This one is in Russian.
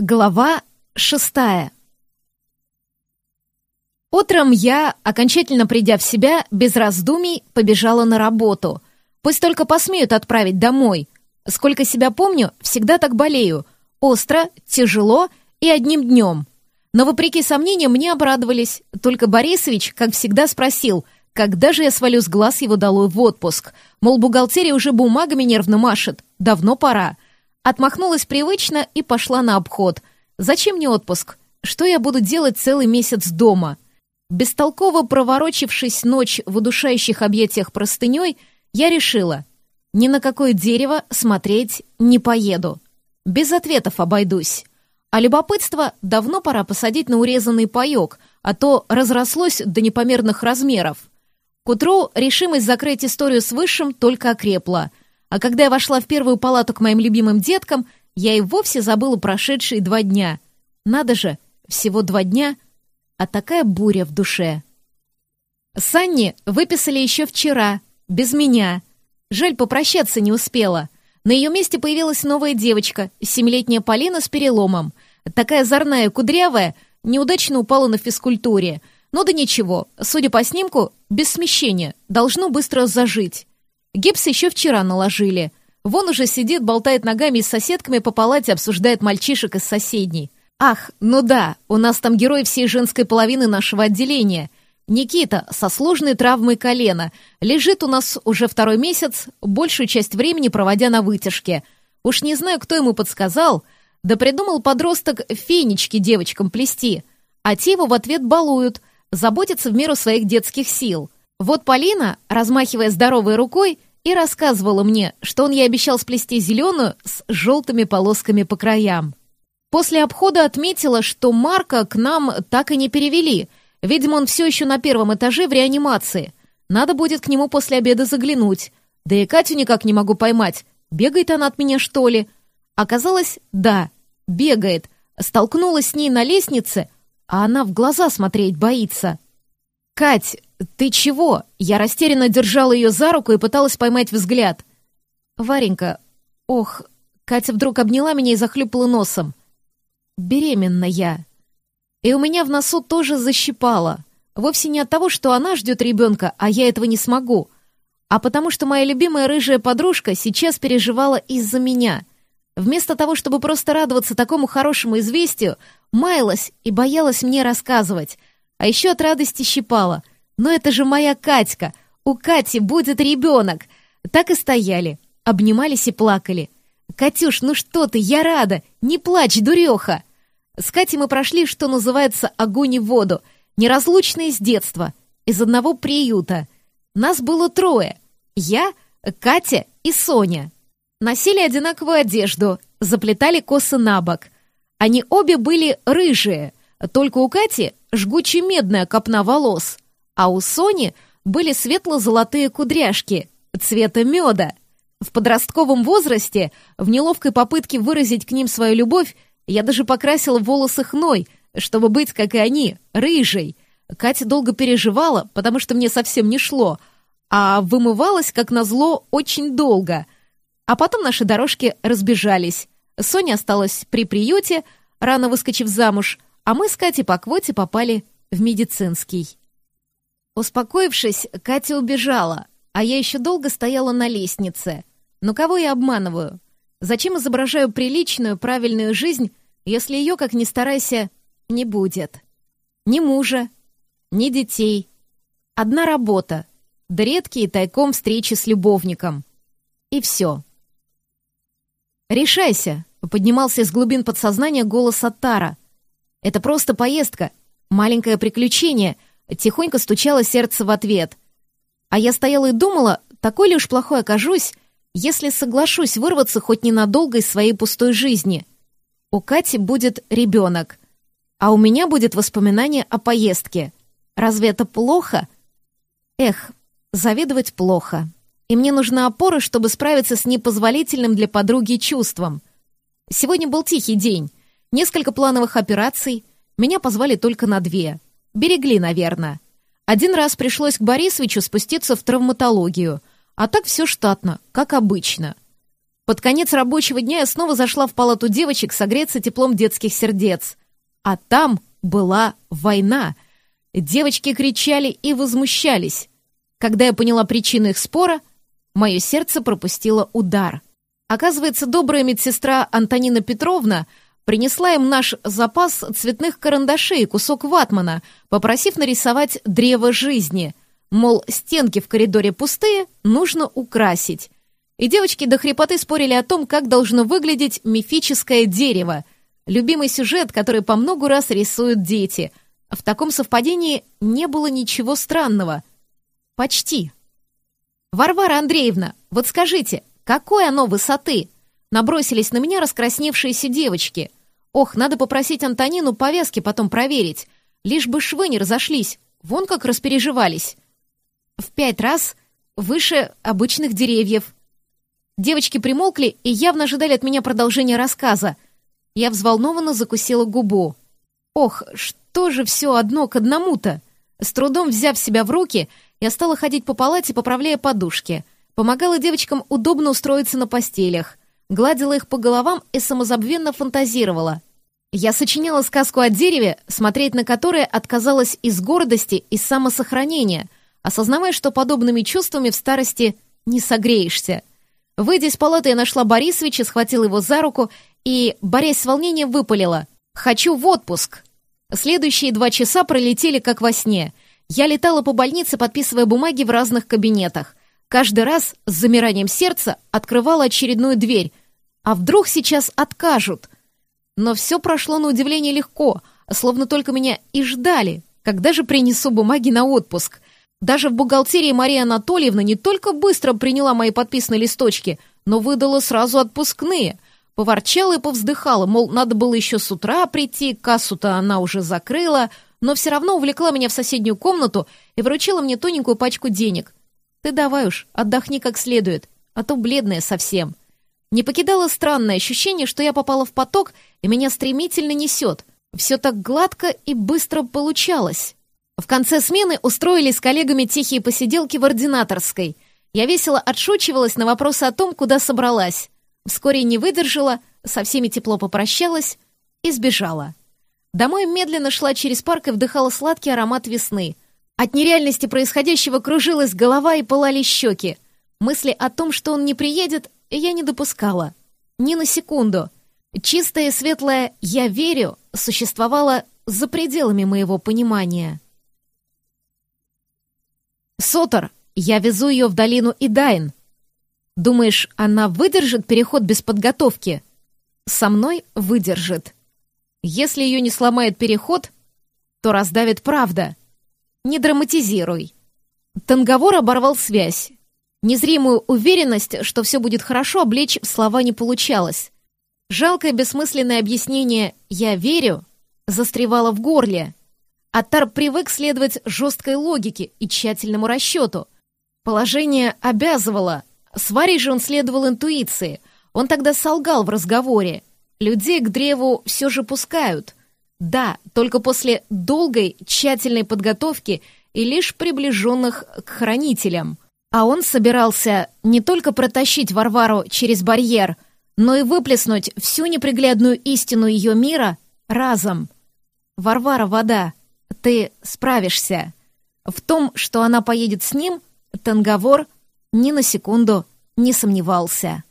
Глава шестая Утром я, окончательно придя в себя, без раздумий побежала на работу. Пусть только посмеют отправить домой. Сколько себя помню, всегда так болею. Остро, тяжело и одним днем. Но, вопреки сомнениям, мне обрадовались. Только Борисович, как всегда, спросил, когда же я свалю с глаз его долой в отпуск. Мол, бухгалтерия уже бумагами нервно машет. Давно пора. Отмахнулась привычно и пошла на обход. Зачем мне отпуск? Что я буду делать целый месяц дома? Бестолково проворочившись ночь в удушающих объятиях простыней, я решила, ни на какое дерево смотреть не поеду. Без ответов обойдусь. А любопытство давно пора посадить на урезанный паёк, а то разрослось до непомерных размеров. К утру решимость закрыть историю с Высшим только окрепла — а когда я вошла в первую палату к моим любимым деткам, я и вовсе забыла прошедшие два дня. Надо же, всего два дня, а такая буря в душе. Санни выписали еще вчера, без меня. Жаль, попрощаться не успела. На ее месте появилась новая девочка, семилетняя Полина с переломом. Такая зорная, кудрявая, неудачно упала на физкультуре. Но да ничего, судя по снимку, без смещения, должно быстро зажить. Гипс еще вчера наложили. Вон уже сидит, болтает ногами с соседками по палате обсуждает мальчишек из соседней. Ах, ну да, у нас там герой всей женской половины нашего отделения. Никита со сложной травмой колена. Лежит у нас уже второй месяц, большую часть времени проводя на вытяжке. Уж не знаю, кто ему подсказал, да придумал подросток фенечки девочкам плести. А те его в ответ балуют, заботятся в меру своих детских сил. Вот Полина, размахивая здоровой рукой, и рассказывала мне, что он ей обещал сплести зеленую с желтыми полосками по краям. После обхода отметила, что Марка к нам так и не перевели. Видимо, он все еще на первом этаже в реанимации. Надо будет к нему после обеда заглянуть. Да и Катю никак не могу поймать. Бегает она от меня, что ли? Оказалось, да, бегает. Столкнулась с ней на лестнице, а она в глаза смотреть боится. «Кать, ты чего?» Я растерянно держала ее за руку и пыталась поймать взгляд. «Варенька, ох...» Катя вдруг обняла меня и захлюпала носом. «Беременна я». И у меня в носу тоже защипало. Вовсе не от того, что она ждет ребенка, а я этого не смогу, а потому что моя любимая рыжая подружка сейчас переживала из-за меня. Вместо того, чтобы просто радоваться такому хорошему известию, маялась и боялась мне рассказывать — а еще от радости щипала. «Но это же моя Катька! У Кати будет ребенок!» Так и стояли, обнимались и плакали. «Катюш, ну что ты, я рада! Не плачь, дуреха!» С Катей мы прошли, что называется, огонь и воду, неразлучные с детства, из одного приюта. Нас было трое. Я, Катя и Соня. Носили одинаковую одежду, заплетали косы на бок. Они обе были рыжие, только у Кати жгуче медная копна волос, а у Сони были светло-золотые кудряшки цвета меда. В подростковом возрасте, в неловкой попытке выразить к ним свою любовь, я даже покрасила волосы хной, чтобы быть, как и они, рыжей. Катя долго переживала, потому что мне совсем не шло, а вымывалась, как назло, очень долго. А потом наши дорожки разбежались. Соня осталась при приюте, рано выскочив замуж, а мы с Катей по квоте попали в медицинский. Успокоившись, Катя убежала, а я еще долго стояла на лестнице. Но кого я обманываю? Зачем изображаю приличную, правильную жизнь, если ее, как ни старайся, не будет? Ни мужа, ни детей. Одна работа, да редкие тайком встречи с любовником. И все. «Решайся!» — поднимался из глубин подсознания голос Аттара — это просто поездка, маленькое приключение, тихонько стучало сердце в ответ. А я стояла и думала, такой ли уж плохой окажусь, если соглашусь вырваться хоть ненадолго из своей пустой жизни. У Кати будет ребенок, а у меня будет воспоминание о поездке. Разве это плохо? Эх, завидовать плохо. И мне нужна опора, чтобы справиться с непозволительным для подруги чувством. Сегодня был тихий день. Несколько плановых операций. Меня позвали только на две. Берегли, наверное. Один раз пришлось к Борисовичу спуститься в травматологию, а так все штатно, как обычно. Под конец рабочего дня я снова зашла в палату девочек согреться теплом детских сердец. А там была война. Девочки кричали и возмущались. Когда я поняла причину их спора, мое сердце пропустило удар. Оказывается, добрая медсестра Антонина Петровна принесла им наш запас цветных карандашей и кусок ватмана, попросив нарисовать древо жизни. Мол, стенки в коридоре пустые, нужно украсить. И девочки до хрипоты спорили о том, как должно выглядеть мифическое дерево. Любимый сюжет, который по много раз рисуют дети. В таком совпадении не было ничего странного. Почти. «Варвара Андреевна, вот скажите, какой оно высоты?» Набросились на меня раскрасневшиеся девочки. «Ох, надо попросить Антонину повязки потом проверить. Лишь бы швы не разошлись. Вон как распереживались». «В пять раз выше обычных деревьев». Девочки примолкли и явно ожидали от меня продолжения рассказа. Я взволнованно закусила губу. «Ох, что же все одно к одному-то?» С трудом взяв себя в руки, я стала ходить по палате, поправляя подушки. Помогала девочкам удобно устроиться на постелях. Гладила их по головам и самозабвенно фантазировала. Я сочиняла сказку о дереве, смотреть на которое отказалась из гордости и самосохранения, осознавая, что подобными чувствами в старости не согреешься. Выйдя из палаты, я нашла Борисовича, схватила его за руку и, борясь с волнением, выпалила. «Хочу в отпуск!» Следующие два часа пролетели как во сне — я летала по больнице, подписывая бумаги в разных кабинетах. Каждый раз с замиранием сердца открывала очередную дверь. А вдруг сейчас откажут? Но все прошло на удивление легко, словно только меня и ждали, когда же принесу бумаги на отпуск. Даже в бухгалтерии Мария Анатольевна не только быстро приняла мои подписанные листочки, но выдала сразу отпускные. Поворчала и повздыхала, мол, надо было еще с утра прийти, кассу-то она уже закрыла — но все равно увлекла меня в соседнюю комнату и вручила мне тоненькую пачку денег. «Ты давай уж, отдохни как следует, а то бледная совсем». Не покидало странное ощущение, что я попала в поток, и меня стремительно несет. Все так гладко и быстро получалось. В конце смены устроили с коллегами тихие посиделки в ординаторской. Я весело отшучивалась на вопросы о том, куда собралась. Вскоре не выдержала, со всеми тепло попрощалась и сбежала. Домой медленно шла через парк и вдыхала сладкий аромат весны. От нереальности происходящего кружилась голова и пылали щеки. Мысли о том, что он не приедет, я не допускала. Ни на секунду. Чистое и светлое «я верю» существовало за пределами моего понимания. «Сотор, я везу ее в долину Идайн. Думаешь, она выдержит переход без подготовки?» «Со мной выдержит». Если ее не сломает переход, то раздавит правда. Не драматизируй. Танговор оборвал связь. Незримую уверенность, что все будет хорошо, облечь в слова не получалось. Жалкое бессмысленное объяснение «я верю» застревало в горле. Атар привык следовать жесткой логике и тщательному расчету. Положение обязывало. С Варей же он следовал интуиции. Он тогда солгал в разговоре. Людей к древу все же пускают. Да, только после долгой, тщательной подготовки и лишь приближенных к хранителям. А он собирался не только протащить Варвару через барьер, но и выплеснуть всю неприглядную истину ее мира разом. «Варвара, вода, ты справишься». В том, что она поедет с ним, Танговор ни на секунду не сомневался.